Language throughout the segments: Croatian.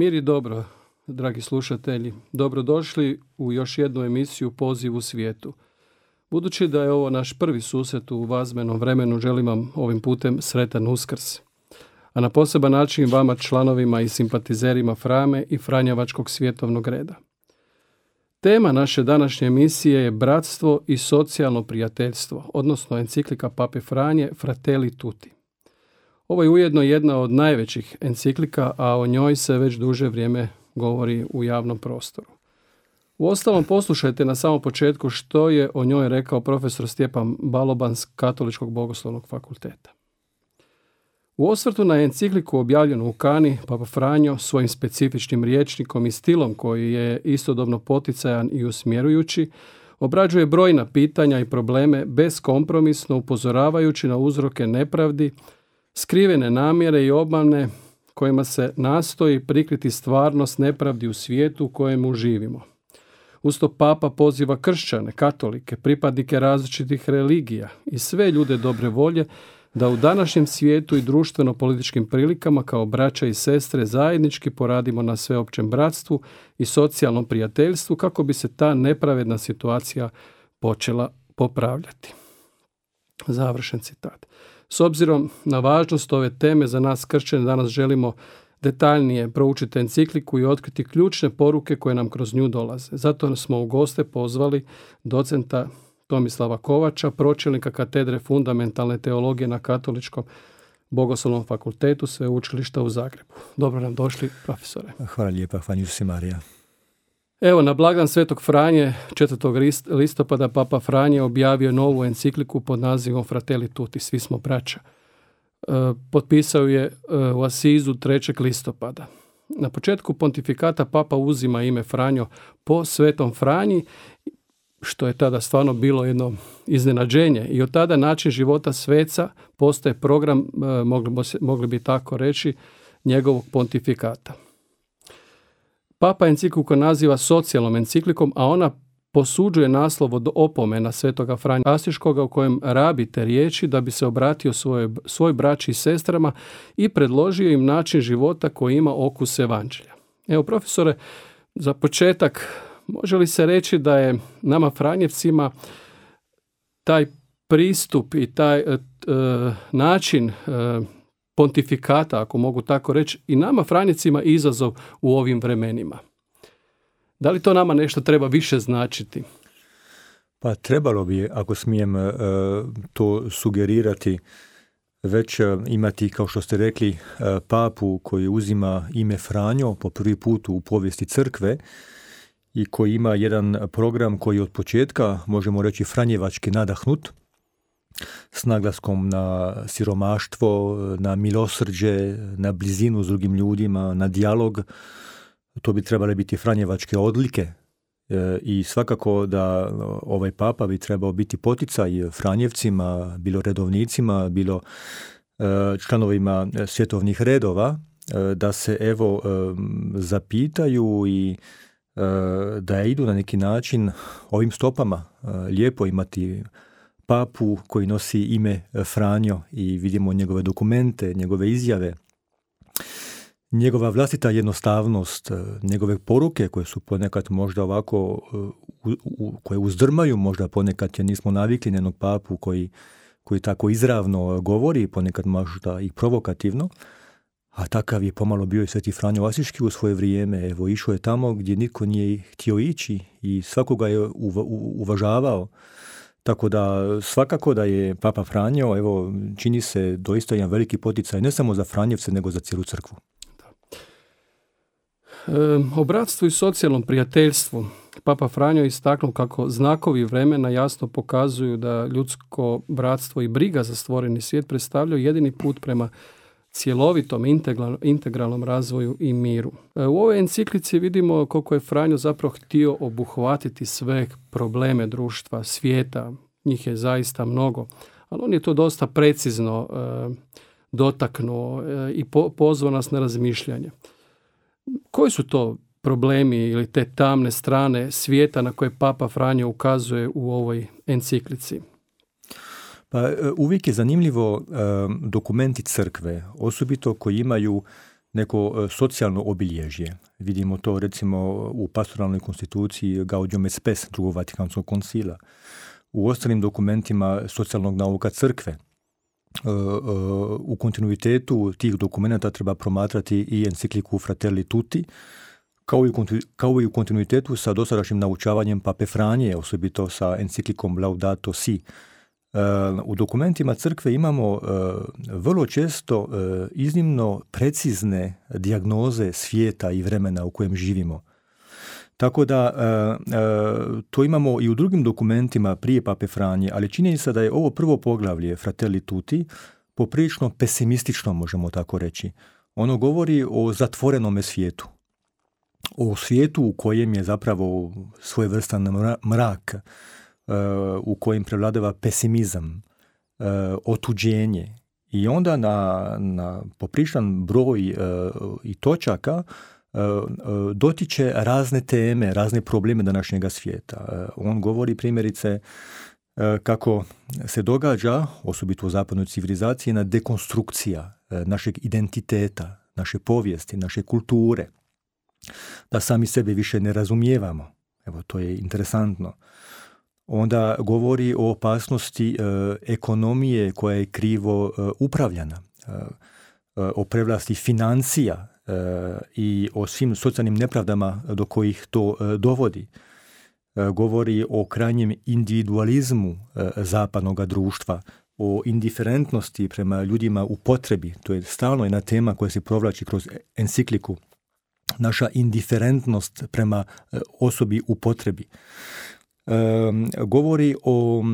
Mir i dobro, dragi slušatelji. Dobrodošli u još jednu emisiju Poziv u svijetu. Budući da je ovo naš prvi susret u vazmenom vremenu, želim vam ovim putem sretan uskrs. A na poseban način vama članovima i simpatizerima Frame i Franjevačkog svjetovnog reda. Tema naše današnje emisije je bratstvo i socijalno prijateljstvo, odnosno enciklika Pape Franje Fratelli Tutti. Ovo je ujedno jedna od najvećih enciklika, a o njoj se već duže vrijeme govori u javnom prostoru. U ostalom poslušajte na samom početku što je o njoj rekao profesor Stjepan Baloban s Katoličkog bogoslovnog fakulteta. U osvrtu na encikliku objavljenu u Kani, Papa Franjo svojim specifičnim riječnikom i stilom koji je istodobno poticajan i usmjerujući, obrađuje brojna pitanja i probleme beskompromisno upozoravajući na uzroke nepravdi, skrivene namjere i obmane kojima se nastoji prikriti stvarnost nepravdi u svijetu u kojemu živimo. Usto papa poziva kršćane, katolike, pripadnike različitih religija i sve ljude dobre volje da u današnjem svijetu i društveno-političkim prilikama kao braća i sestre zajednički poradimo na sveopćem bratstvu i socijalnom prijateljstvu kako bi se ta nepravedna situacija počela popravljati. Završen citat. S obzirom na važnost ove teme za nas kršćane danas želimo detaljnije proučiti encikliku i otkriti ključne poruke koje nam kroz nju dolaze. Zato smo u goste pozvali docenta Tomislava Kovača, pročelnika katedre fundamentalne teologije na Katoličkom Bogoslovnom fakultetu Sveučilišta u Zagrebu. Dobro nam došli, profesore. Hvala lijepa, hvala Marija. Evo, na blagdan Svetog Franje 4. listopada Papa Franje objavio novu encikliku pod nazivom Fratelli Tutti, svi smo braća. E, potpisao je e, u Asizu 3. listopada. Na početku pontifikata Papa uzima ime Franjo po Svetom Franji, što je tada stvarno bilo jedno iznenađenje i od tada način života sveca postaje program, e, mogli, mogli bi tako reći, njegovog pontifikata. Papa encikliku naziva socijalnom enciklikom, a ona posuđuje naslov od opomena svetoga Franja Asiškoga u kojem rabite riječi da bi se obratio svoje, svoj braći i sestrama i predložio im način života koji ima okus evanđelja. Evo profesore, za početak može li se reći da je nama Franjevcima taj pristup i taj e, način e, pontifikata, ako mogu tako reći, i nama Franjicima izazov u ovim vremenima. Da li to nama nešto treba više značiti? Pa trebalo bi, ako smijem e, to sugerirati, već e, imati, kao što ste rekli, e, papu koji uzima ime Franjo po prvi put u povijesti crkve i koji ima jedan program koji od početka, možemo reći, franjevački nadahnut, s naglaskom na siromaštvo, na milosrđe, na blizinu s drugim ljudima, na dijalog. To bi trebale biti franjevačke odlike e, i svakako da ovaj papa bi trebao biti poticaj Franjevcima, bilo redovnicima, bilo e, članovima svjetovnih redova, e, da se evo zapitaju i da idu na neki način ovim stopama. Lijepo imati papu koji nosi ime e, Franjo i vidimo njegove dokumente, njegove izjave, njegova vlastita jednostavnost, e, njegove poruke koje su ponekad možda ovako, e, koje uzdrmaju možda ponekad jer nismo navikli na papu koji, koji tako izravno govori, ponekad možda i provokativno, a takav je pomalo bio i Sveti Franjo Asiški u svoje vrijeme. Evo, išao je tamo gdje niko nije htio ići i svakoga je uvažavao. Tako da svakako da je Papa Franjo, evo, čini se doista jedan veliki poticaj ne samo za Franjevce, nego za cijelu crkvu. o bratstvu i socijalnom prijateljstvu Papa Franjo istaknuo kako znakovi vremena jasno pokazuju da ljudsko bratstvo i briga za stvoreni svijet predstavljaju jedini put prema cjelovitom integralnom razvoju i miru. E, u ovoj enciklici vidimo koliko je Franjo zapravo htio obuhvatiti sve probleme društva, svijeta, njih je zaista mnogo, ali on je to dosta precizno e, dotaknuo e, i pozvao nas na razmišljanje. Koji su to problemi ili te tamne strane svijeta na koje Papa Franjo ukazuje u ovoj enciklici? Pa e, uvijek je zanimljivo e, dokumenti crkve, osobito koji imaju neko e, socijalno obilježje. Vidimo to recimo u pastoralnoj konstituciji Gaudium et Spes drugog Vatikanskog koncila. U ostalim dokumentima socijalnog nauka crkve. U kontinuitetu tih dokumenta treba promatrati i encikliku Fratelli Tutti, kao i, u kontinuitetu sa dosadašnjim naučavanjem Pape Franje, osobito sa enciklikom Laudato Si. U dokumentima crkve imamo e, vrlo često e, iznimno precizne dijagnoze svijeta i vremena u kojem živimo. Tako da e, to imamo i u drugim dokumentima prije Pape Franje, ali čini se da je ovo prvo poglavlje Fratelli Tutti poprilično pesimistično, možemo tako reći. Ono govori o zatvorenome svijetu, o svijetu u kojem je zapravo svojevrstan mrak, e, u kojem prevladava pesimizam, e, otuđenje. I onda na, na popričan broj e, i točaka dotiče razne teme, razne probleme današnjega svijeta. On govori primjerice kako se događa, osobito u zapadnoj civilizaciji, na dekonstrukcija našeg identiteta, naše povijesti, naše kulture – da sami sebe više ne razumijevamo. Evo, to je interesantno. Onda govori o opasnosti e, ekonomije koja je krivo e, upravljana, e, o prevlasti financija i o svim socijalnim nepravdama do kojih to dovodi. Govori o krajnjem individualizmu zapadnog društva, o indiferentnosti prema ljudima u potrebi. To je stalno jedna tema koja se provlači kroz encikliku naša indiferentnost prema osobi u potrebi. E, govori o,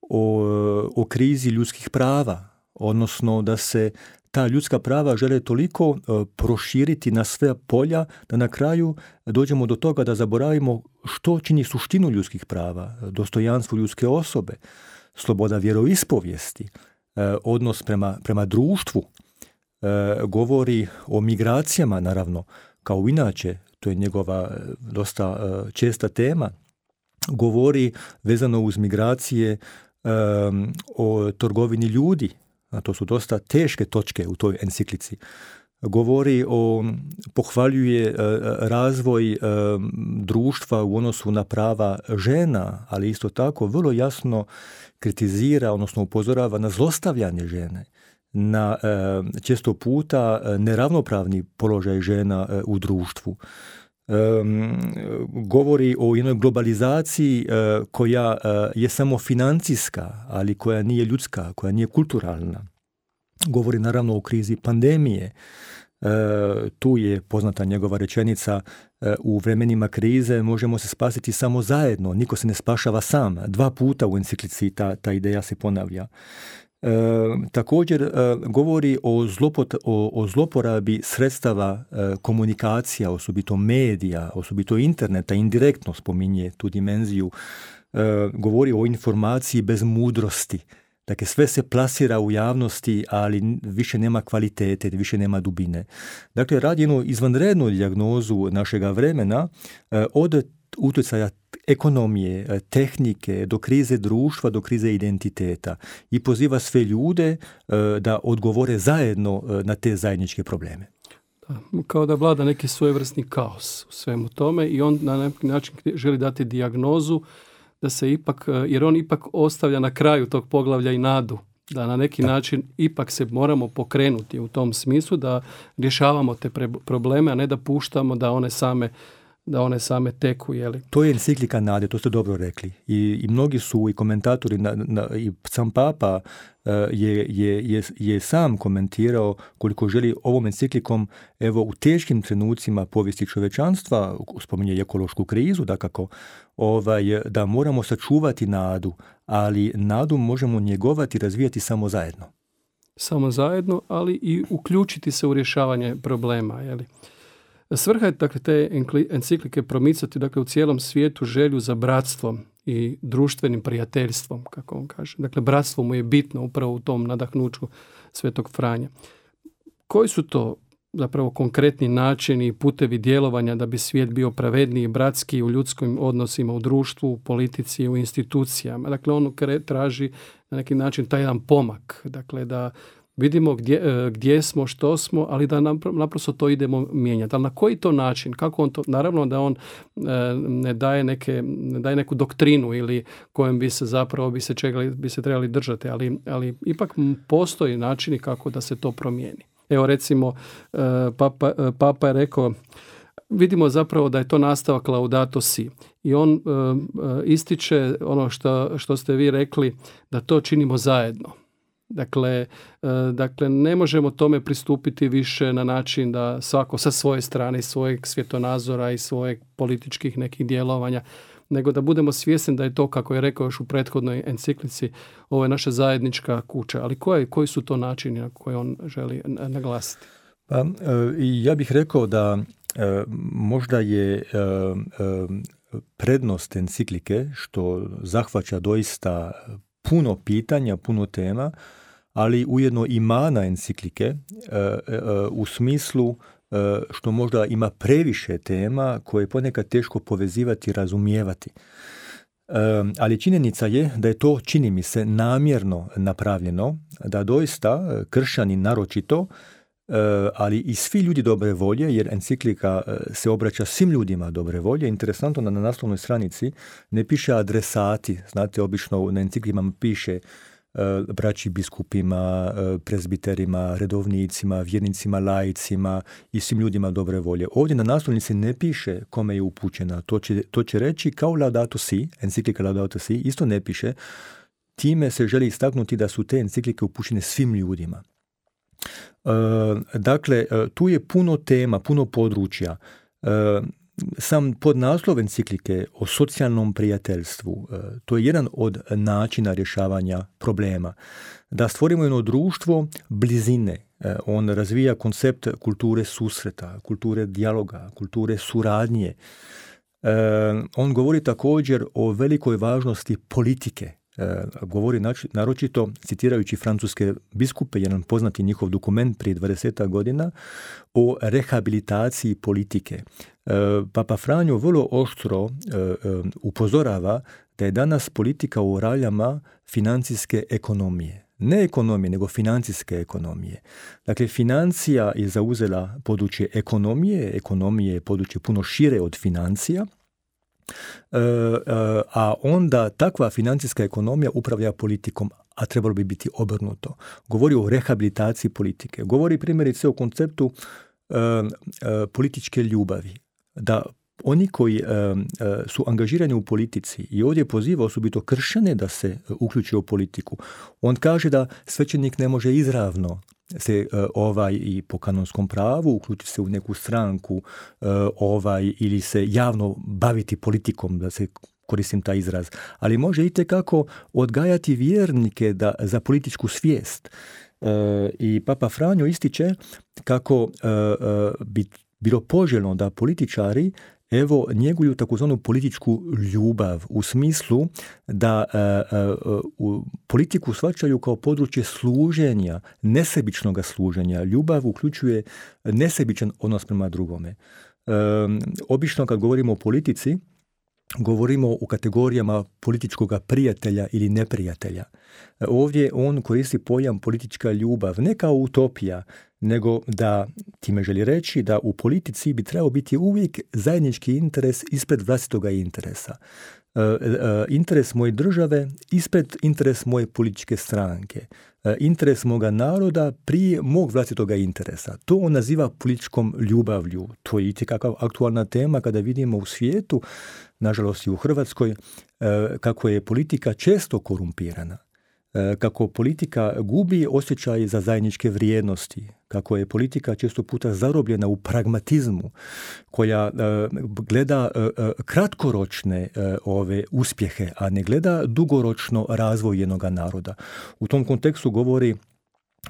o, o krizi ljudskih prava, odnosno da se ta ljudska prava žele toliko e, proširiti na sve polja da na kraju dođemo do toga da zaboravimo što čini suštinu ljudskih prava, dostojanstvo ljudske osobe, sloboda vjeroispovijesti, odnos prema, prema društvu, govori o migracijama naravno, kao inače, to je njegova e, dosta e, česta tema, govori vezano uz migracije o trgovini ljudi, a to su dosta teške točke u toj enciklici. Govori o, pohvaljuje e, razvoj društva u odnosu na prava žena, ali isto tako vrlo jasno kritizira, odnosno upozorava na zlostavljanje žene na često puta e, neravnopravni položaj žena e, u društvu. Govori o jednoj globalizaciji koja je samo financijska, ali koja nije ljudska, koja nije kulturalna. Govori naravno o krizi pandemije. Tu je poznata njegova rečenica u vremenima krize možemo se spasiti samo zajedno, niko se ne spašava sam. Dva puta u enciklici ta, ta ideja se ponavlja. E, također e, govori o, zlopot, o, o zloporabi sredstava e, komunikacija, osobito medija, osobito interneta, indirektno spominje tu dimenziju, govori o informaciji bez mudrosti. Dakle, sve se plasira u javnosti, ali više nema kvalitete, više nema dubine. Dakle, radi jednu izvanrednu dijagnozu našega vremena od utjecaja ekonomije, e, tehnike, do krize društva, do krize identiteta i poziva sve ljude e, da odgovore zajedno e, na te zajedničke probleme. kao da vlada neki svojevrsni kaos u svemu tome i on na neki način želi dati dijagnozu da se ipak, jer on ipak ostavlja na kraju tog poglavlja i nadu da na neki način ipak se moramo pokrenuti u tom smislu da rješavamo te probleme, a ne da puštamo da one same da one same teku. Jeli. To je enciklika nade, to ste dobro rekli. I, i mnogi su i komentatori, na, na, i sam papa uh, je, je, je, je, sam komentirao koliko želi ovom enciklikom evo u teškim trenucima povijesti čovečanstva, spominje ekološku krizu, dakako, ovaj, da moramo sačuvati nadu, ali nadu možemo njegovati i razvijati samo zajedno. Samo zajedno, ali i uključiti se u rješavanje problema. Jeli. Svrha je dakle, te enciklike promicati dakle, u cijelom svijetu želju za bratstvom i društvenim prijateljstvom, kako on kaže. Dakle, bratstvo mu je bitno upravo u tom nadahnuću Svetog Franja. Koji su to zapravo konkretni načini i putevi djelovanja da bi svijet bio pravedniji, bratski u ljudskim odnosima, u društvu, u politici, u institucijama. Dakle, on traži na neki način taj jedan pomak. Dakle, da vidimo gdje, e, gdje smo, što smo, ali da naprosto to idemo mijenjati. Ali na koji to način? Kako on to? Naravno da on e, ne daje, neke, ne daje neku doktrinu ili kojem bi se zapravo bi se, čegali, bi se trebali držati, ali, ali ipak postoji načini kako da se to promijeni. Evo recimo, e, papa, papa je rekao, vidimo zapravo da je to nastavak Laudato Si. I on ističe ono što, što ste vi rekli, da to činimo zajedno Dakle, e, dakle, ne možemo tome pristupiti više na način da svako sa svoje strane, svojeg svjetonazora i svojeg političkih nekih djelovanja, nego da budemo svjesni da je to, kako je rekao još u prethodnoj enciklici, ovo je naša zajednička kuća. Ali koje, koji su to načini na koje on želi naglasiti? Pa, e, ja bih rekao da e, možda je prednost enciklike što zahvaća doista puno pitanja, puno tema, ali ujedno i mana enciklike e, e, u smislu e, što možda ima previše tema koje je ponekad teško povezivati i razumijevati. Ali činjenica je da je to, čini mi se, namjerno napravljeno, da doista kršani naročito, ali i svi ljudi dobre volje, jer enciklika se obraća svim ljudima dobre volje. Interesantno da na naslovnoj stranici ne piše adresati, znate, obično na enciklikama piše braći biskupima, prezbiterima, redovnicima, vjernicima, lajicima i svim ljudima dobre volje. Ovdje na naslovnici ne piše kome je upućena. To će, to će reći kao Laudato Si, enciklika Laudato Si, isto ne piše. Time se želi istaknuti da su te enciklike upućene svim ljudima. Dakle, tu je puno tema, puno područja sam podnaslov enciklike o socijalnom prijateljstvu, e, to je jedan od načina rješavanja problema. Da stvorimo jedno društvo blizine. E, on razvija koncept kulture susreta, kulture dijaloga, kulture suradnje. E, on govori također o velikoj važnosti politike. Govori naročito, citirajući francuske biskupe, jedan poznati njihov dokument prije 20 godina, o rehabilitaciji politike. Papa Franjo vrlo oštro e, e, upozorava da je danas politika u raljama financijske ekonomije. Ne ekonomije, nego financijske ekonomije. Dakle, financija je zauzela područje ekonomije, ekonomije je područje puno šire od financija, e, a onda takva financijska ekonomija upravlja politikom, a trebalo bi biti obrnuto. Govori o rehabilitaciji politike. Govori primjerice o konceptu političke ljubavi da oni koji su angažirani u politici i ovdje poziva osobito kršene da se e, uključe u politiku. On kaže da svećenik ne može izravno se e, ovaj i po kanonskom pravu uključiti se u neku stranku e, ovaj ili se javno baviti politikom da se koristim taj izraz, ali može i kako odgajati vjernike da, za političku svijest. I Papa Franjo ističe kako bi bilo poželjno da političari evo njeguju takozvanu političku ljubav u smislu da e, e, u politiku shvaćaju kao područje služenja, nesebičnog služenja. Ljubav uključuje nesebičan odnos prema drugome. E, obično kad govorimo o politici, govorimo u kategorijama političkog prijatelja ili neprijatelja. Ovdje on koristi pojam politička ljubav, ne kao utopija, nego da time želi reći da u politici bi trebao biti uvijek zajednički interes ispred vlastitoga interesa. interes moje države ispred interes moje političke stranke. Interes moga naroda prije mog vlastitoga interesa. To on naziva političkom ljubavlju. To je itekakav aktualna tema kada vidimo u svijetu, nažalost i u Hrvatskoj, kako je politika često korumpirana. E, kako politika gubi osjećaj za zajedničke vrijednosti, kako je politika često puta zarobljena u pragmatizmu, koja e, gleda e, kratkoročne ove uspjehe, a ne gleda dugoročno razvoj jednog naroda. U tom kontekstu govori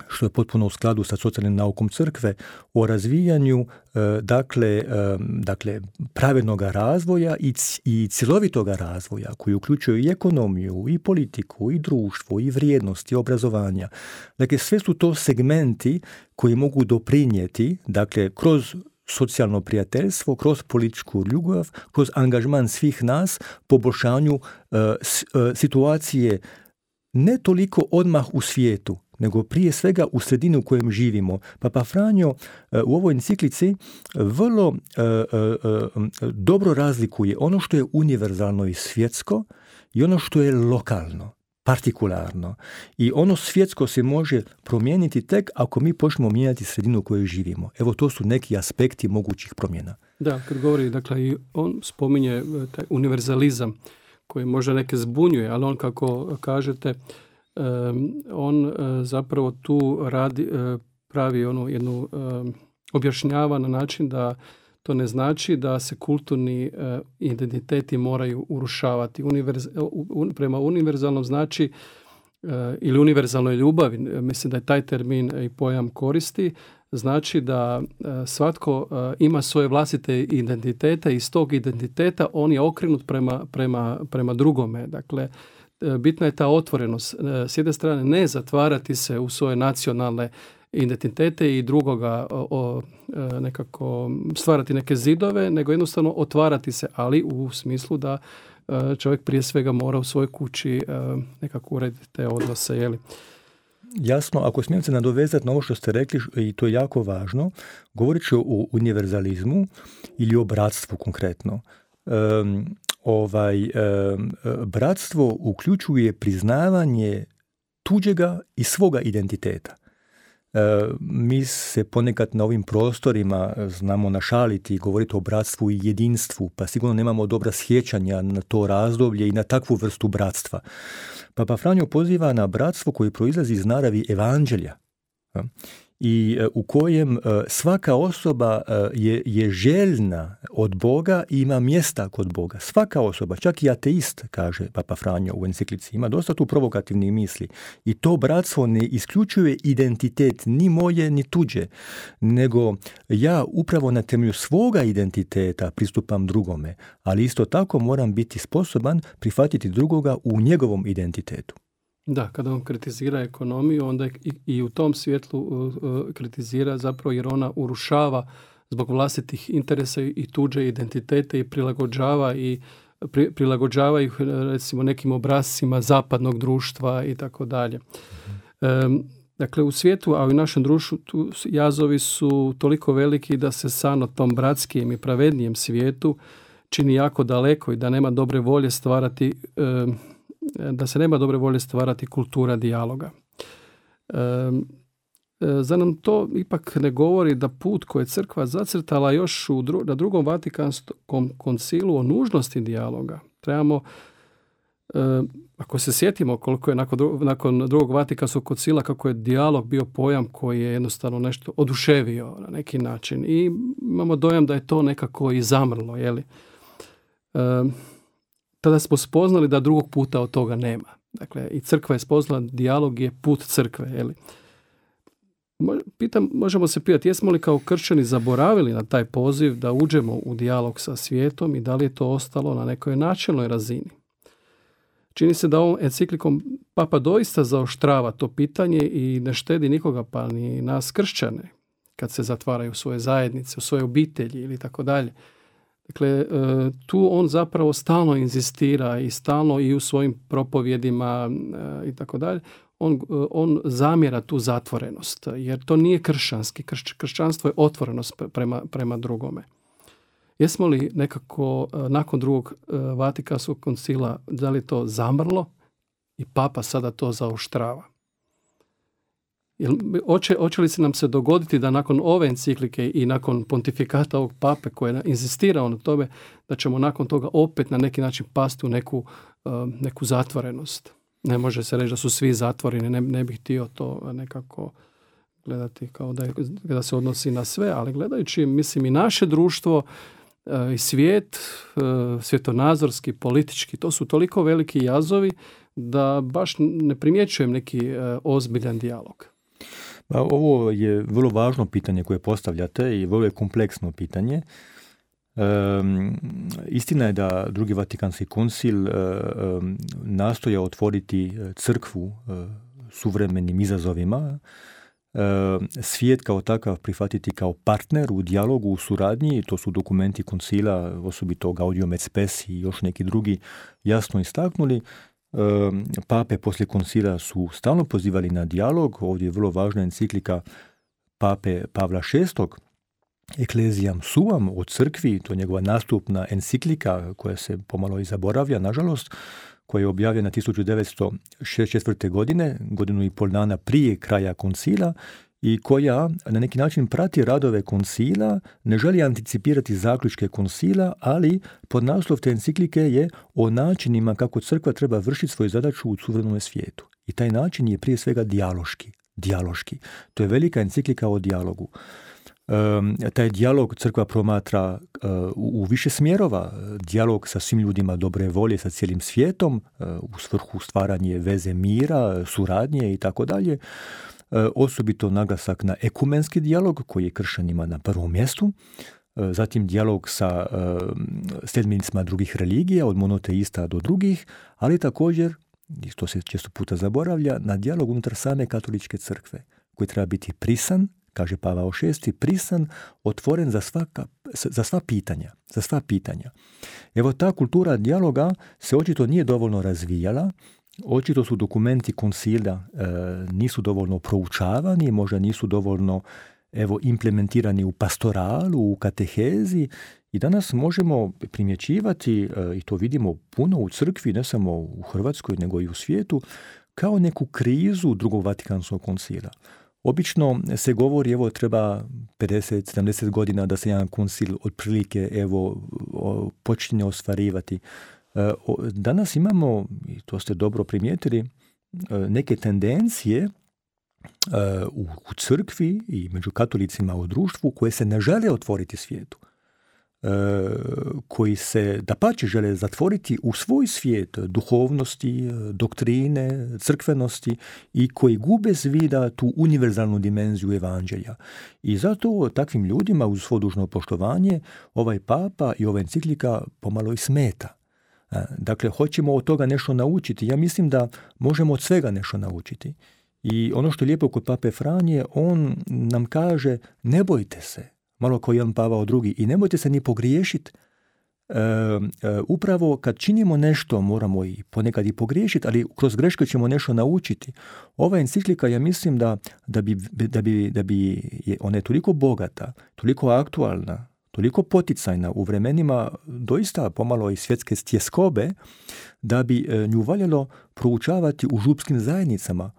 što je potpuno u skladu sa socijalnim naukom crkve, o razvijanju e, dakle, e, dakle pravednog razvoja i, i cjelovitoga razvoja koji uključuje i ekonomiju, i politiku, i društvo, i vrijednosti, i obrazovanja. Dakle, sve su to segmenti koji mogu doprinijeti, dakle, kroz socijalno prijateljstvo, kroz političku ljubav, kroz angažman svih nas, poboljšanju e, situacije ne toliko odmah u svijetu, nego prije svega u sredini u kojem živimo. Papa Franjo e, u ovoj enciklici vrlo e, e, dobro razlikuje ono što je univerzalno i svjetsko i ono što je lokalno, partikularno. I ono svjetsko se može promijeniti tek ako mi počnemo mijenjati sredinu u kojoj živimo. Evo to su neki aspekti mogućih promjena. Da, kad govori, dakle, i on spominje taj univerzalizam koji možda neke zbunjuje, ali on kako kažete, on e, zapravo tu radi, e, pravi onu jednu objašnjava na način da to ne znači da se kulturni e, identiteti moraju urušavati. prema univerzalnom znači ili univerzalnoj ljubavi, mislim da je taj termin i pojam koristi, znači da svatko ima svoje vlastite identitete i iz tog identiteta on je okrenut prema, prema, prema drugome. Dakle, E, bitna je ta otvorenost. E, s jedne strane ne zatvarati se u svoje nacionalne identitete i drugoga o, e, nekako stvarati neke zidove, nego jednostavno otvarati se, ali u smislu da čovjek prije svega mora u svojoj kući nekako urediti te odnose. Jeli? Jasno, ako smijem se nadovezati na ovo što ste rekli, i to je jako važno, govorit ću o univerzalizmu ili o bratstvu konkretno ovaj bratstvo uključuje priznavanje tuđega i svoga identiteta. Mi se ponekad na ovim prostorima znamo našaliti i govoriti o bratstvu i jedinstvu, pa sigurno nemamo dobra sjećanja na to razdoblje i na takvu vrstu bratstva. Papa Franjo poziva na bratstvo koje proizlazi iz naravi evanđelja i e, u kojem e, svaka osoba e, je, je željna od Boga i ima mjesta kod Boga. Svaka osoba, čak i ateist, kaže Papa Franjo u enciklici, ima dosta tu provokativnih misli. I to bratstvo ne isključuje identitet ni moje ni tuđe, nego ja upravo na temelju svoga identiteta pristupam drugome, ali isto tako moram biti sposoban prihvatiti drugoga u njegovom identitetu. Da, kada on kritizira ekonomiju, onda i, u tom svjetlu kritizira zapravo jer ona urušava zbog vlastitih interesa i tuđe identitete i prilagođava i prilagođava ih recimo nekim obrascima zapadnog društva i tako dalje. Dakle, u svijetu, a i u našem društvu, tu jazovi su toliko veliki da se san o tom bratskijem i pravednijem svijetu čini jako daleko i da nema dobre volje stvarati da se nema dobre volje stvarati kultura dijaloga. E, za nam to ipak ne govori da put koji je crkva zacrtala još u na drugom Vatikanskom koncilu o nužnosti dijaloga. Trebamo, ako se sjetimo koliko je nakon, nakon drugog Vatikanskog koncila, kako je dijalog bio pojam koji je jednostavno nešto oduševio na neki način. I imamo dojam da je to nekako i zamrlo. Jeli? Tada smo spoznali da drugog puta od toga nema. Dakle, i crkva je spoznala, dijalog je put crkve. Jeli? Pitam, možemo se pitati, jesmo li kao kršćani zaboravili na taj poziv da uđemo u dijalog sa svijetom i da li je to ostalo na nekoj načelnoj razini? Čini se da ovom enciklikom Papa doista zaoštrava to pitanje i ne štedi nikoga, pa ni nas kršćane, kad se zatvaraju u svoje zajednice, u svoje obitelji ili tako dalje. Dakle, e, tu on zapravo stalno inzistira i stalno i u svojim propovjedima e, i tako dalje, on, e, on zamjera tu zatvorenost, jer to nije kršćanski. Kršćanstvo je otvorenost prema, prema drugome. Jesmo li nekako nakon drugog Vatikanskog koncila, da li to zamrlo i papa sada to zaoštrava? Hoće li se nam se dogoditi da nakon ove enciklike i nakon pontifikata ovog pape koji je inzistirao na tome da ćemo nakon toga opet na neki način pasti u neku, neku zatvorenost? Ne može se reći da su svi zatvoreni, ne, ne bih htio to nekako gledati kao da, je, da se odnosi na sve, ali gledajući mislim i naše društvo e, i svijet, e, svjetonazorski, politički, to su toliko veliki jazovi da baš ne primjećujem neki ozbiljan dijalog. Pa ovo je vrlo važno pitanje koje postavljate i vrlo je kompleksno pitanje. istina je da drugi Vatikanski koncil e, nastoja otvoriti crkvu suvremenim izazovima, svijet kao takav prihvatiti kao partner u dijalogu, u suradnji, to su dokumenti koncila, osobito Gaudium et Spes i još neki drugi jasno istaknuli, pape poslije koncila su stalno pozivali na dijalog. Ovdje je vrlo važna enciklika pape Pavla VI. Eklezijam suam o crkvi, to je njegova nastupna enciklika koja se pomalo i zaboravlja, nažalost, koja je objavljena 1964. godine, godinu i pol dana prije kraja koncila i koja na neki način prati radove koncila, ne želi anticipirati zaključke koncila, ali pod naslov te enciklike je o načinima kako crkva treba vršiti svoju zadaću u suvremenom svijetu. I taj način je prije svega dijaloški. Dijaloški. To je velika enciklika o dijalogu. Um, taj dijalog crkva promatra uh, u, više smjerova. Dijalog sa svim ljudima dobre volje, sa cijelim svijetom, uh, u svrhu stvaranje veze mira, suradnje i tako dalje. E, osobito naglasak na ekumenski dijalog koji je kršćanima na prvom mjestu, e, zatim dijalog sa e, sljedbenicima drugih religija, od monoteista do drugih, ali također, i to se često puta zaboravlja, na dijalog unutar same katoličke crkve, koji treba biti prisan, kaže Pavao VI, prisan, otvoren za, svaka, za sva pitanja. Za sva pitanja. Evo ta kultura dijaloga se očito nije dovoljno razvijala, Očito su dokumenti koncilja e, nisu dovoljno proučavani, možda nisu dovoljno evo, implementirani u pastoralu, u katehezi i danas možemo primjećivati, e, i to vidimo puno u crkvi, ne samo u Hrvatskoj, nego i u svijetu, kao neku krizu drugog Vatikanskog koncila. Obično se govori, evo, treba 50-70 godina da se jedan koncil otprilike, evo, počinje ostvarivati. E, danas imamo, i to ste dobro primijetili, e, neke tendencije e, u crkvi i među katolicima u društvu koje se ne žele otvoriti svijetu koji se da pače žele zatvoriti u svoj svijet duhovnosti, doktrine, crkvenosti i koji gube zvida tu univerzalnu dimenziju evanđelja. I zato takvim ljudima uz svo dužno poštovanje ovaj papa i ova enciklika pomalo i smeta. Dakle, hoćemo od toga nešto naučiti. Ja mislim da možemo od svega nešto naučiti. I ono što je lijepo kod pape Franje, on nam kaže ne bojte se, malo kao Jan Pavao drugi, i nemojte se ni pogriješiti. E, e, upravo kad činimo nešto moramo i ponekad i pogriješiti, ali kroz greške ćemo nešto naučiti. Ova enciklika, ja mislim da, da, bi, da, bi, da bi je, ona je toliko bogata, toliko aktualna, toliko poticajna u vremenima doista pomalo i svjetske stjeskobe da bi e, nju valjalo proučavati u župskim zajednicama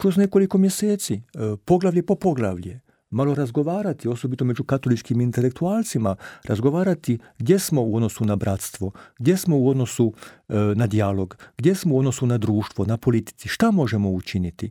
kroz nekoliko mjeseci, e, poglavlje po poglavlje, malo razgovarati, osobito među katoličkim intelektualcima, razgovarati gdje smo u odnosu na bratstvo, gdje smo u odnosu e, na dijalog, gdje smo u odnosu na društvo, na politici, šta možemo učiniti,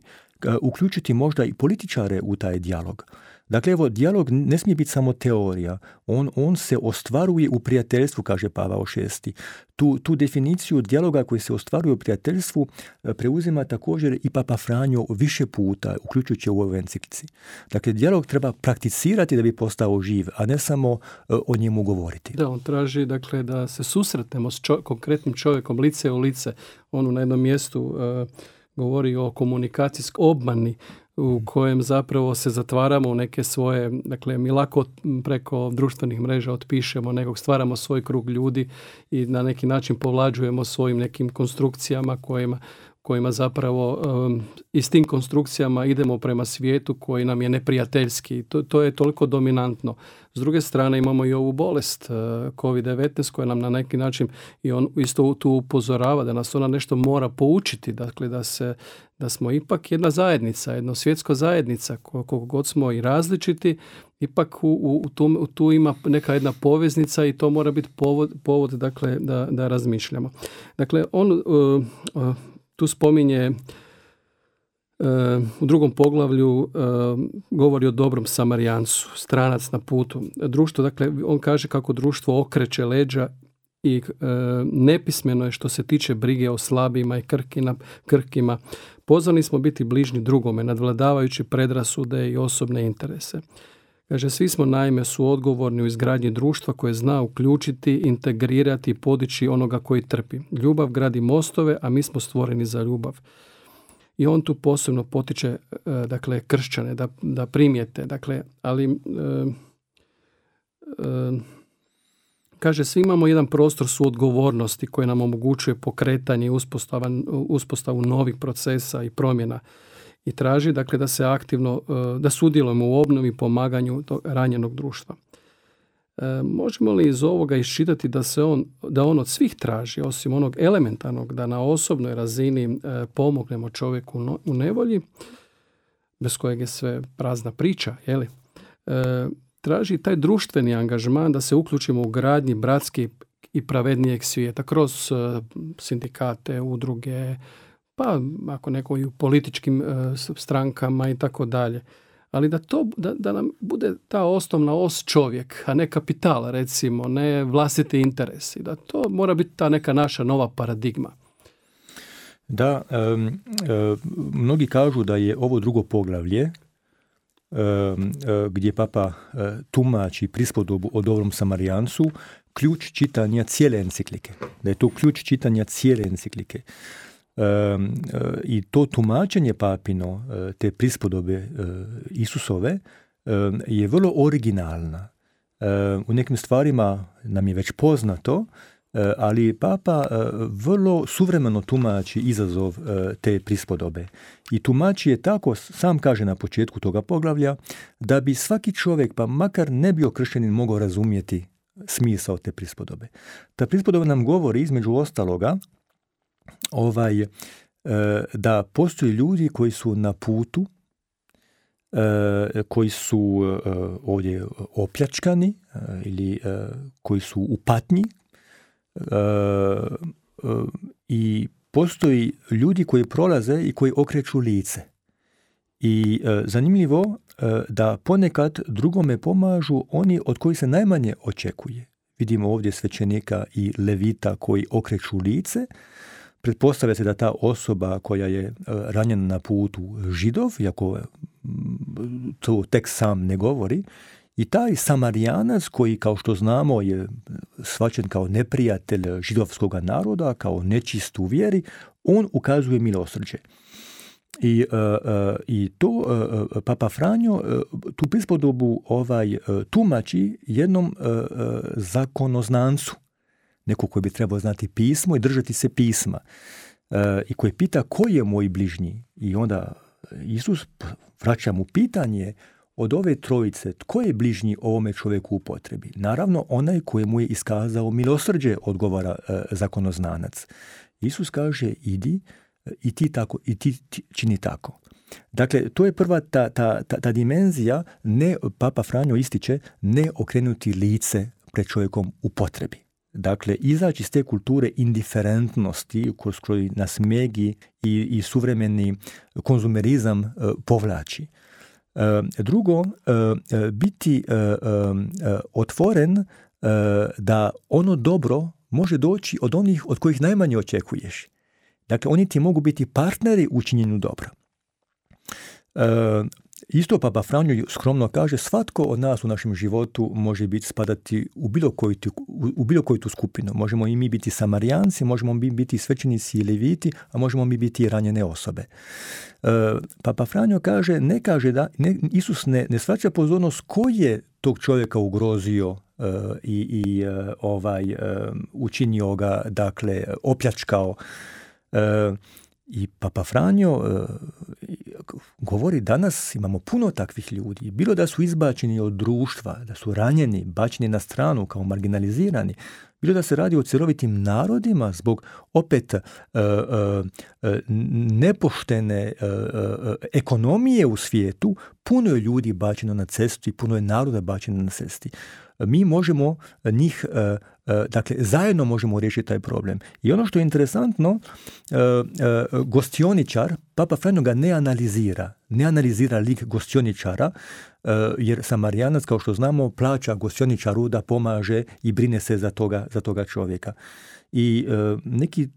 uključiti možda i političare u taj dijalog. Dakle, evo, dijalog ne smije biti samo teorija. On, on se ostvaruje u prijateljstvu, kaže Pavao VI. Tu, tu definiciju dijaloga koji se ostvaruje u prijateljstvu e, preuzima također i Papa Franjo više puta, uključujući u ovoj enciklici. Dakle, dijalog treba prakticirati da bi postao živ, a ne samo e, o njemu govoriti. Da, on traži dakle, da se susretnemo s konkretnim čovjekom lice u lice. On na jednom mjestu e, govori o komunikacijskoj obmani u kojem zapravo se zatvaramo u neke svoje, dakle mi lako preko društvenih mreža otpišemo nekog, stvaramo svoj krug ljudi i na neki način povlađujemo svojim nekim konstrukcijama kojima kojima zapravo i s tim konstrukcijama idemo prema svijetu koji nam je neprijateljski. To, to je toliko dominantno. S druge strane imamo i ovu bolest COVID-19 koja nam na neki način i on isto tu upozorava da nas ona nešto mora poučiti, dakle da se da smo ipak jedna zajednica, jedna svjetska zajednica, koliko god smo i različiti, ipak u, u, tu, tu, ima neka jedna poveznica i to mora biti povod, povod dakle, da, da razmišljamo. Dakle, on uh, uh, tu spominje uh, u drugom poglavlju govori o dobrom samarijancu, stranac na putu. Društvo, dakle, on kaže kako društvo okreće leđa i nepismeno je što se tiče brige o slabima i krkina, krkima. Pozvani smo biti bližni drugome, nadvladavajući predrasude i osobne interese. Kaže, svi smo naime su odgovorni u izgradnji društva koje zna uključiti, integrirati i podići onoga koji trpi. Ljubav gradi mostove, a mi smo stvoreni za ljubav. I on tu posebno potiče e, dakle, kršćane da, da primijete. Dakle, ali e, e, kaže, svi imamo jedan prostor suodgovornosti koji nam omogućuje pokretanje i uspostavu novih procesa i promjena i traži dakle da se aktivno, e, da sudjelujemo u obnovi i pomaganju tog ranjenog društva. E, možemo li iz ovoga iščitati da se on, da on od svih traži, osim onog elementarnog, da na osobnoj razini e, pomognemo čovjeku u nevolji, bez kojeg je sve prazna priča, je li? traži taj društveni angažman da se uključimo u gradnji bratski i pravednijeg svijeta kroz sindikate, udruge, pa ako neko i u političkim e, strankama i tako dalje. Ali da, to, da, da nam bude ta osnovna os čovjek, a ne kapital recimo, ne vlastiti interesi. Da to mora biti ta neka naša nova paradigma. Da, e, mnogi kažu da je ovo drugo poglavlje e, gdje papa tumači prispodobu o dobrom samarijancu ključ čitanja cijele enciklike. Da je to ključ čitanja cijele enciklike. I to tumačenje papino, e, te prispodobe e, Isusove, je vrlo originalna. U nekim stvarima nam je već poznato, e, ali papa vrlo suvremeno tumači izazov te prispodobe. I tumači je tako, sam kaže na početku toga poglavlja, da bi svaki čovjek, pa makar ne bio kršćanin, mogao razumjeti smisao te prispodobe. Ta prispodoba nam govori između ostaloga ovaj, e, da postoje ljudi koji su na putu, e, koji su e, ovdje opljačkani ili koji su u patnji i postoji ljudi koji prolaze i koji okreću lice. I zanimljivo da ponekad drugome pomažu oni od kojih se najmanje očekuje. Vidimo ovdje svećenika i levita koji okreću lice, Pretpostavlja se da ta osoba koja je e, ranjena na putu židov, iako to tek sam ne govori, i taj samarijanac koji, kao što znamo, je svačen kao neprijatelj židovskog naroda, kao nečist u vjeri, on ukazuje milosrđe. I, i to Papa Franjo tu prispodobu ovaj, tumači jednom zakonoznancu neko koji bi trebao znati pismo i držati se pisma e, i koji pita koji je moj bližnji i onda Isus vraća mu pitanje od ove trojice, tko je bližnji ovome čovjeku u potrebi? Naravno, onaj koji mu je iskazao milosrđe, odgovara e, zakonoznanac. Isus kaže, idi e, i ti, tako, i ti čini tako. Dakle, to je prva ta, ta, ta, ta dimenzija, ne, Papa Franjo ističe, ne okrenuti lice pred čovjekom u potrebi. Dakle, izaći iz te kulture indiferentnosti kroz koji nas megi i, i suvremeni konzumerizam e, povlači. E, drugo, e, biti otvoren da ono dobro može doći od onih od kojih najmanje očekuješ. Dakle, oni ti mogu biti partneri u činjenju dobra. Isto Papa Franjo skromno kaže, svatko od nas u našem životu može biti spadati u bilo koju, u bilo koju tu skupinu. Možemo i mi biti samarijanci, možemo mi biti svećenici i leviti, a možemo mi biti ranjene osobe. E, Papa Franjo kaže, ne kaže da, ne, Isus ne, ne svaća pozornost koji je tog čovjeka ugrozio e, i, i e, ovaj, učinio ga, dakle, opljačkao I Papa Franjo govori danas imamo puno takvih ljudi. Bilo da su izbačeni od društva, da su ranjeni, bačeni na stranu kao marginalizirani, bilo da se radi o cjelovitim narodima zbog opet e, e, nepoštene ekonomije u svijetu, puno je ljudi bačeno na cestu i puno je naroda bačeno na cesti mi možemo njih, e, e, dakle, zajedno možemo riješiti taj problem. I ono što je interesantno, gostioničar, Papa Freno ga ne analizira, ne analizira lik gostioničara, jer Samarijanac, kao što znamo, plaća gostioničaru da pomaže i brine se za toga, za toga čovjeka. I neki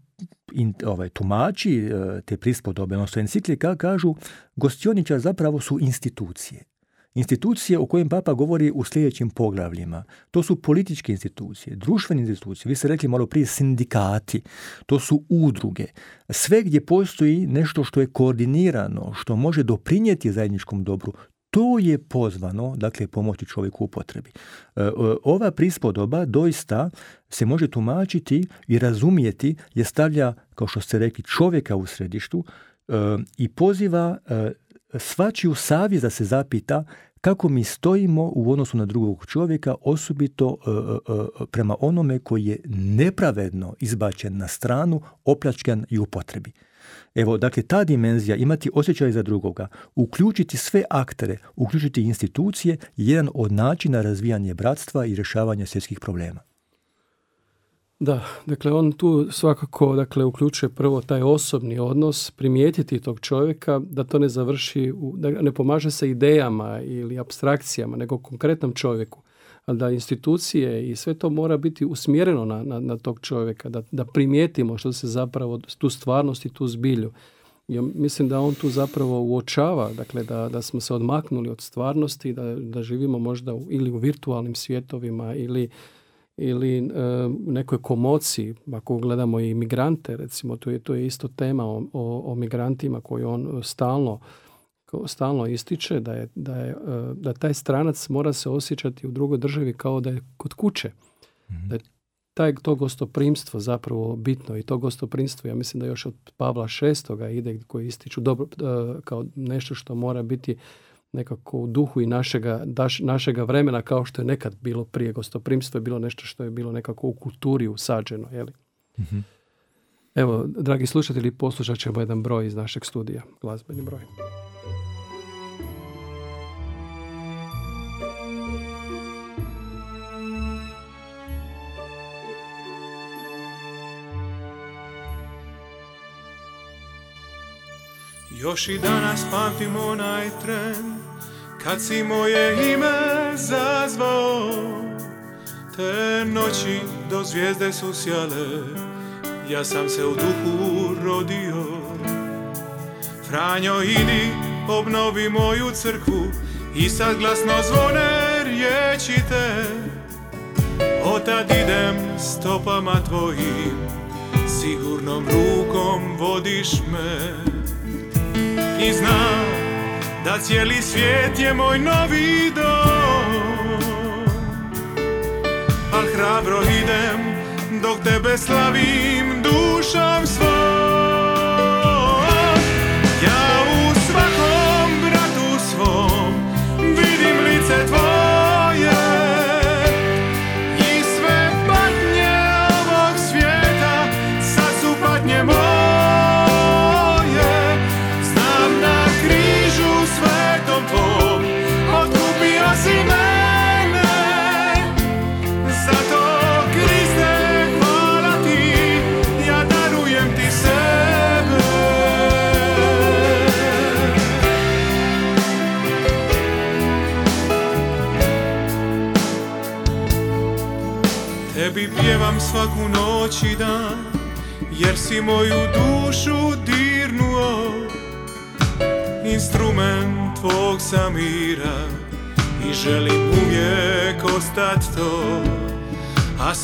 in, ovaj, tumači te prispodobe, odnosno enciklika, kažu gostioničar zapravo su institucije. Institucije o kojim Papa govori u sljedećim poglavljima, to su političke institucije, društvene institucije, vi ste rekli malo prije sindikati, to su udruge, sve gdje postoji nešto što je koordinirano, što može doprinijeti zajedničkom dobru, to je pozvano, dakle, pomoći čovjeku u potrebi. E, e, ova prispodoba doista se može tumačiti i razumijeti je stavlja, kao što ste rekli, čovjeka u središtu e, i poziva svačiju savjest da se zapita kako mi stojimo u odnosu na drugog čovjeka, osobito e, e, prema onome koji je nepravedno izbačen na stranu, opljačkan i u potrebi. Evo, dakle, ta dimenzija, imati osjećaj za drugoga, uključiti sve aktere, uključiti institucije, je jedan od načina razvijanja bratstva i rješavanja svjetskih problema. Da, dakle on tu svakako dakle, uključuje prvo taj osobni odnos, primijetiti tog čovjeka da to ne završi, u, da ne pomaže se idejama ili abstrakcijama, nego konkretnom čovjeku. Da institucije i sve to mora biti usmjereno na, na, na tog čovjeka, da, da primijetimo što se zapravo, tu stvarnost i tu zbilju. Ja mislim da on tu zapravo uočava, dakle da, da smo se odmaknuli od stvarnosti, da, da živimo možda u, ili u virtualnim svjetovima ili ili e, nekoj komociji, ako gledamo i migrante, recimo, to je, to je isto tema o, o, migrantima koju on stalno, stalno ističe, da, je, da, je, e, da taj stranac mora se osjećati u drugoj državi kao da je kod kuće. mm Da je taj, to gostoprimstvo zapravo bitno i to gostoprimstvo, ja mislim da još od Pavla VI ide koji ističu dobro, e, kao nešto što mora biti nekako u duhu i našega, našega vremena kao što je nekad bilo prije gostoprimstvo je bilo nešto što je bilo nekako u kulturi usađeno. Je mm Evo, dragi slušatelji, poslušat ćemo jedan broj iz našeg studija, glazbeni broj. Još i danas pamtim onaj tren Kad si moje ime zazvao Te noći do zvijezde su sjale. Ja sam se u duhu rodio. Franjo idi obnovi moju crkvu I sad glasno zvone riječi te. Otad idem stopama tvojim Sigurnom rukom vodiš me. I znam da cijeli svijet je moj novi dom. Al hrabro idem dok tebe slavim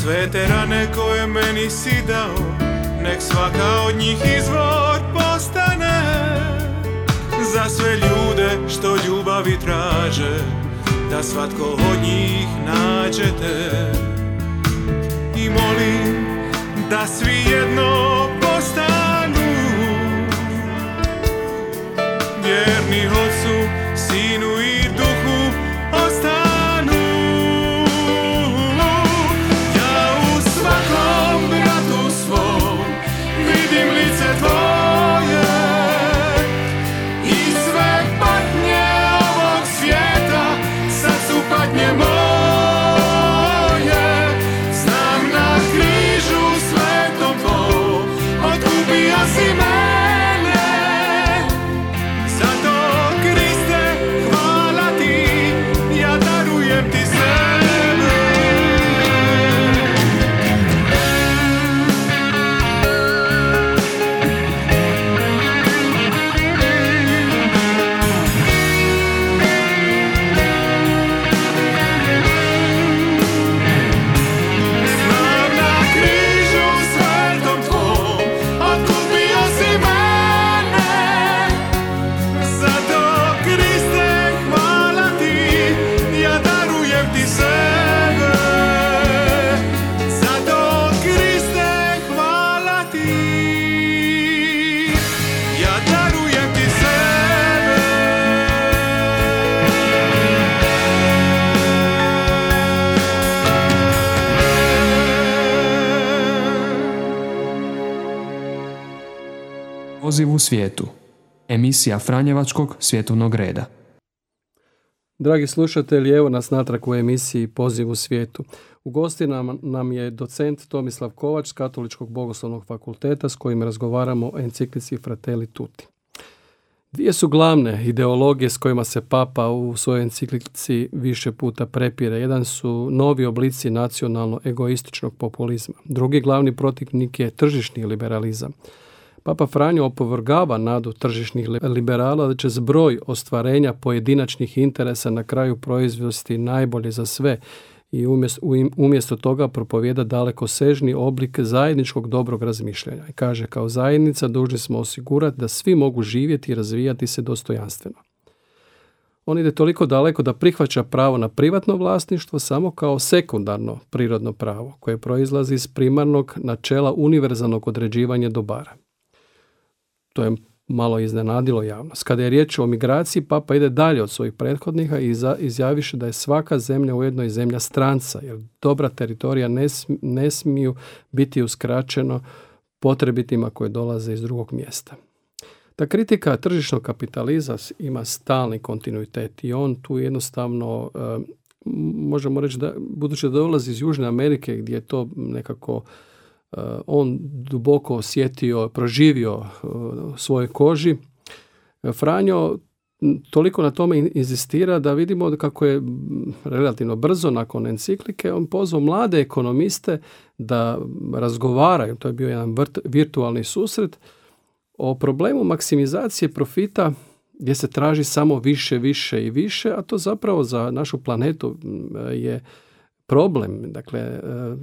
sve te rane koje meni si dao Nek svaka od njih izvor postane. Za sve ljude što ljubavi traže Da svatko od njih nađete. I molim da svi jedno Poziv u svijetu. Emisija Franjevačkog svjetovnog reda. Dragi slušatelji, evo nas natrag u emisiji Poziv u svijetu. U gosti nam, nam je docent Tomislav Kovač s Katoličkog bogoslovnog fakulteta s kojim razgovaramo o enciklici Fratelli Tutti. Dvije su glavne ideologije s kojima se Papa u svojoj enciklici više puta prepire. Jedan su novi oblici nacionalno-egoističnog populizma. Drugi glavni protivnik je tržišni liberalizam. Papa Franjo opovrgava nadu tržišnih liberala da će zbroj ostvarenja pojedinačnih interesa na kraju proizvesti najbolje za sve i umjesto, umjesto toga propovjeda daleko sežni oblik zajedničkog dobrog razmišljanja. I kaže, kao zajednica dužni smo osigurati da svi mogu živjeti i razvijati se dostojanstveno. On ide toliko daleko da prihvaća pravo na privatno vlasništvo samo kao sekundarno prirodno pravo koje proizlazi iz primarnog načela univerzalnog određivanja dobara. To je malo iznenadilo javnost. Kada je riječ o migraciji, Papa ide dalje od svojih prethodnika i izjaviše da je svaka zemlja ujedno i zemlja stranca, jer dobra teritorija ne, ne smiju biti uskraćeno potrebitima koje dolaze iz drugog mjesta. Ta kritika tržišnog kapitaliza ima stalni kontinuitet i on tu jednostavno, eh, možemo reći da, budući da dolazi iz Južne Amerike gdje je to nekako on duboko osjetio, proživio u eh, svojoj koži. Franjo toliko na tome inzistira da vidimo kako je relativno brzo nakon enciklike on pozvao mlade ekonomiste da razgovaraju, to je bio jedan virtualni susret, o problemu maksimizacije profita gdje se traži samo više, više i više, a to zapravo za našu planetu je problem. Dakle, e,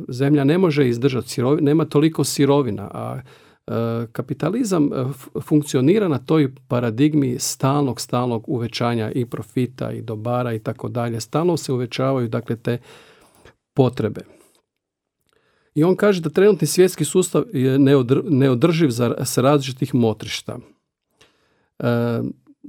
zemlja ne može izdržati sirovina, nema toliko sirovina, a e, kapitalizam e, funkcionira na toj paradigmi stalnog, stalnog uvećanja i profita i dobara i tako dalje. Stalno se uvećavaju dakle te potrebe. I on kaže da trenutni svjetski sustav je neodrživ za, s različitih motrišta.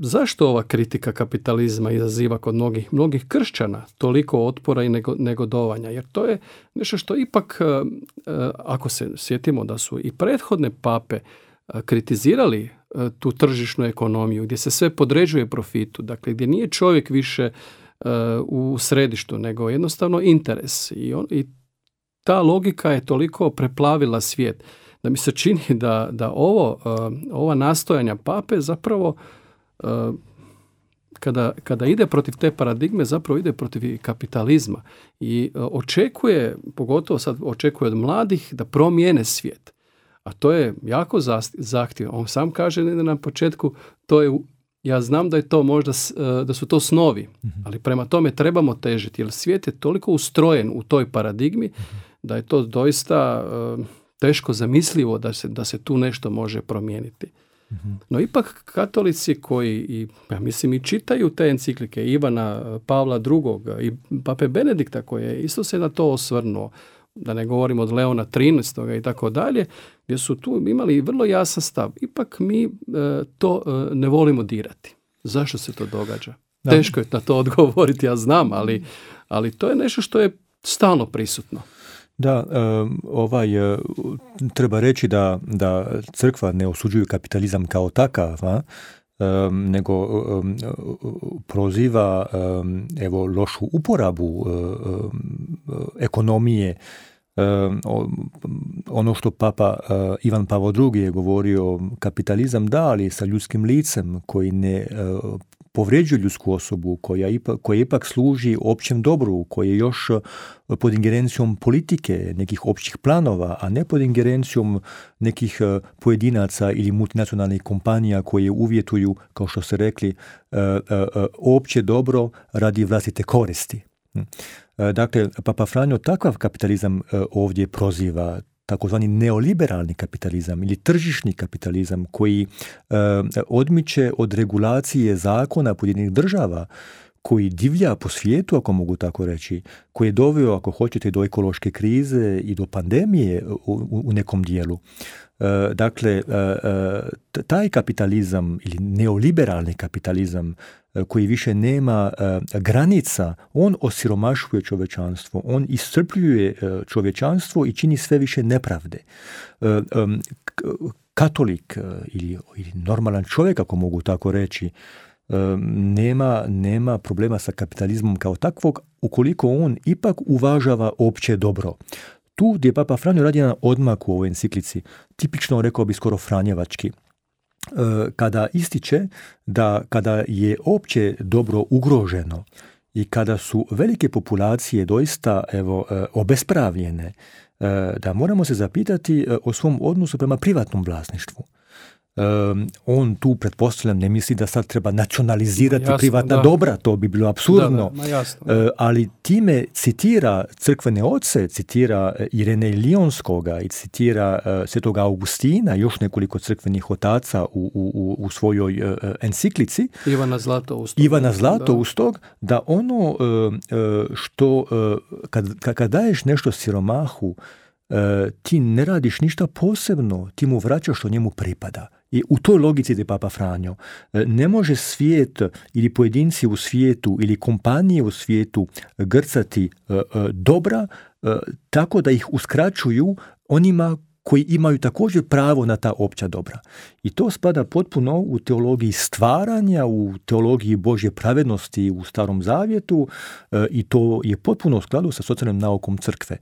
Zašto ova kritika kapitalizma izaziva kod mnogih, mnogih kršćana toliko otpora i negodovanja? Jer to je nešto što ipak, e, e, ako se sjetimo da su i prethodne pape e, kritizirali tu tržišnu ekonomiju, gdje se sve podređuje profitu, dakle gdje nije čovjek više u središtu, nego jednostavno interes. I, on, i ta logika je toliko preplavila svijet da mi se čini da, da ovo, ova nastojanja pape zapravo kada, kada ide protiv te paradigme, zapravo ide protiv kapitalizma i e, očekuje, pogotovo sad očekuje od mladih da promijene svijet. A to je jako zahtjevno. On sam kaže na početku, to je, ja znam da je to možda, e, da su to snovi, mhm. ali prema tome trebamo težiti, jer svijet je toliko ustrojen u toj paradigmi mhm. da je to doista teško zamislivo da se, da se tu nešto može promijeniti. No ipak katolici koji, i, ja mislim, i čitaju te enciklike Ivana Pavla II. i Pape Benedikta koji je isto se na to osvrnuo, da ne govorimo od Leona XIII. i tako dalje, gdje su tu imali vrlo jasan stav. Ipak mi e, to e, ne volimo dirati. Zašto se to događa? Teško je na to odgovoriti, ja znam, ali, ali to je nešto što je stalno prisutno. Da, ovaj, e, treba reći da, da crkva ne osuđuje kapitalizam kao takav, a? nego proziva evo lošu uporabu ekonomije ono što papa Ivan Pavo II je govorio kapitalizam da, ali sa ljudskim licem koji ne povređuje ljudsku osobu, koja ipak, koja ipak služi općem dobru, koji je još e, pod ingerencijom politike, nekih općih planova, a ne pod ingerencijom nekih e, pojedinaca ili multinacionalnih kompanija koje uvjetuju, kao što ste rekli, e, opće dobro radi vlastite koristi. Hm. Dakle, Papa Franjo takav kapitalizam ovdje proziva, takozvani neoliberalni kapitalizam ili tržišni kapitalizam koji e, odmiče od regulacije zakona pojedinih država koji divlja po svijetu, ako mogu tako reći, koji je doveo, ako hoćete, do ekološke krize i do pandemije u, u nekom dijelu. E, dakle, e, e, taj kapitalizam ili neoliberalni kapitalizam koji više nema granica, on osiromašuje čovječanstvo, on iscrpljuje čovječanstvo i čini sve više nepravde. katolik ili normalan čovjek, ako mogu tako reći, nema, nema problema sa kapitalizmom kao takvog ukoliko on ipak uvažava opće dobro. Tu gdje Papa Franjo radi na odmak u ovoj enciklici, tipično rekao bi skoro Franjevački, kada ističe da kada je opće dobro ugroženo i kada su velike populacije doista evo obespravljene, da moramo se zapitati o svom odnosu prema privatnom vlasništvu on tu, pretpostavljam, ne misli da sad treba nacionalizirati privatna dobra, to bi bilo absurdno. E, ali time citira crkvene oce, citira e, Irene Lionskoga i citira uh, Svetoga Augustina, još nekoliko crkvenih otaca u, u, u svojoj enciklici. Ivana Zlatoustog. Ivana Zlatoustog, da. da ono što, kad, kad daješ nešto siromahu, ti ne radiš ništa posebno, ti mu vraćaš što njemu pripada. I u toj logici de Papa Franjo e, ne može svijet ili pojedinci u svijetu ili kompanije u svijetu grcati e, e, dobra tako da ih uskraćuju onima koji imaju također pravo na ta opća dobra. I to spada potpuno u teologiji stvaranja, u teologiji Božje pravednosti u Starom Zavjetu i to je potpuno u skladu sa socijalnom naukom crkve.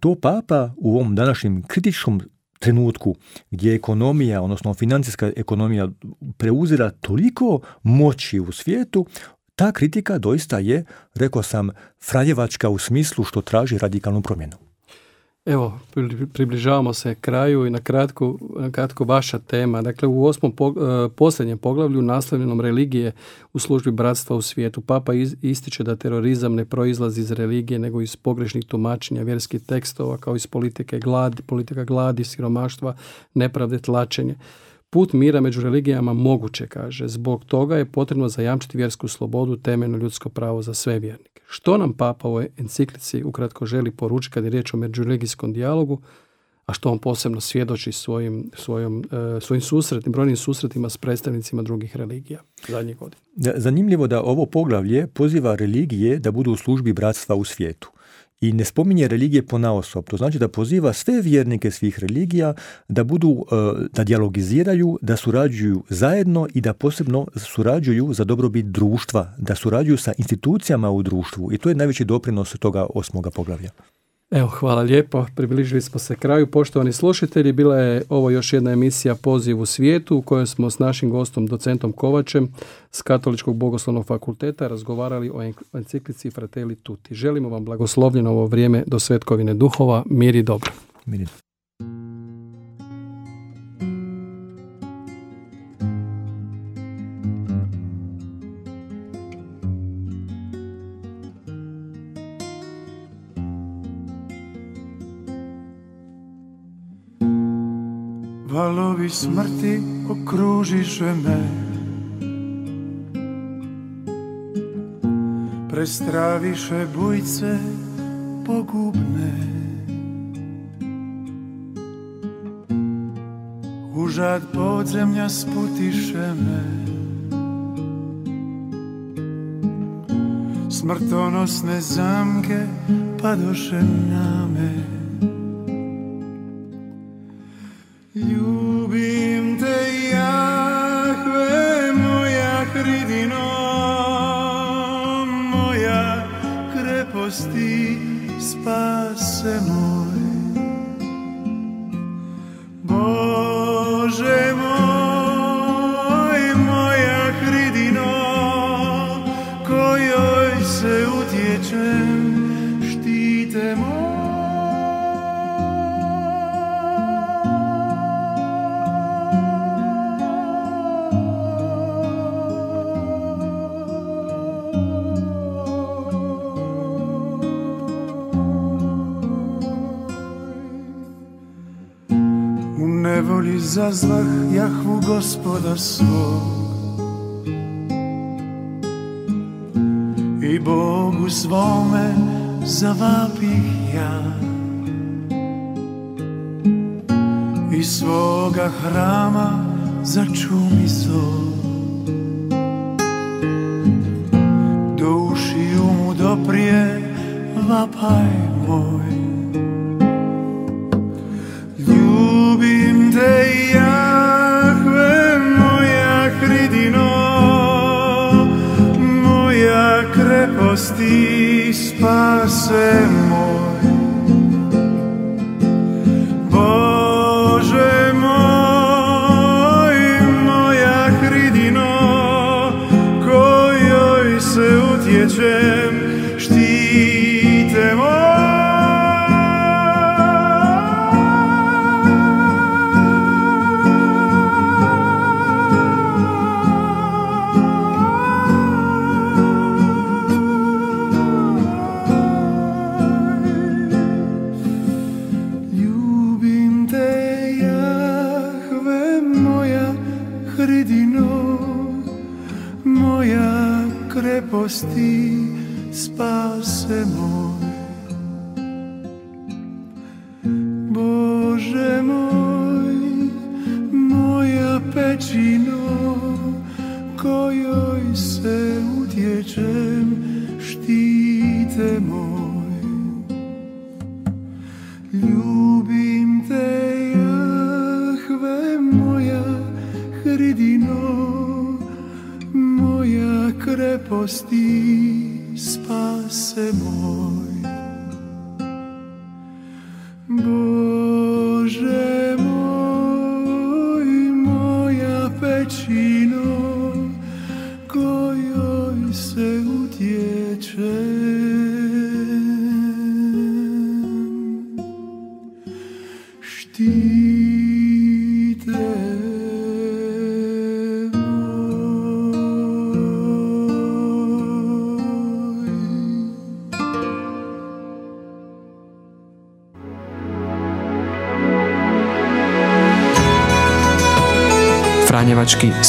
To papa u ovom današnjem kritičkom trenutku gdje ekonomija, odnosno financijska ekonomija preuzira toliko moći u svijetu, ta kritika doista je, rekao sam, franjevačka u smislu što traži radikalnu promjenu. Evo, približavamo se kraju i na kratko, na kratko vaša tema. Dakle, u osmom e, posljednjem poglavlju naslovljenom religije u službi bratstva u svijetu, Papa ističe da terorizam ne proizlazi iz religije, nego iz pogrešnih tumačenja vjerskih tekstova, kao iz politike gladi, politika gladi, siromaštva, nepravde, tlačenje. Put mira među religijama moguće, kaže. Zbog toga je potrebno zajamčiti vjersku slobodu, temeljno ljudsko pravo za sve vjernike. Što nam Papa u enciklici ukratko želi poručiti kad je riječ o međureligijskom dijalogu, a što on posebno svjedoči svojim, svojim, e, svojim susretima, brojnim susretima s predstavnicima drugih religija zadnjih godina. Zanimljivo da ovo poglavlje poziva religije da budu u službi bratstva u svijetu i ne spominje religije po naosob. To znači da poziva sve vjernike svih religija da budu, e, da dijalogiziraju, da surađuju zajedno i da posebno surađuju za dobrobit društva, da surađuju sa institucijama u društvu. I to je najveći doprinos toga osmoga poglavlja. Evo, hvala lijepo. Približili smo se kraju. Poštovani slušatelji, bila je ovo još jedna emisija Poziv u svijetu u kojoj smo s našim gostom, docentom Kovačem s Katoličkog bogoslovnog fakulteta razgovarali o enciklici Fratelli Tutti. Želimo vam blagoslovljeno ovo vrijeme do svetkovine duhova. Mir i dobro. Mir smrti okružiše me. Prestraviše bujce pogubne. Užad podzemlja sputiše me. Smrtonosne zamke padoše na me zazvah Jahvu gospoda svog. I Bogu svome zavapih ja. I svoga hrama začumi zov Do ušiju mu doprije vapaj moj moja kreposti, spase moj. Bože moj, moja pečino, kojoj se utječem, kreposti, spase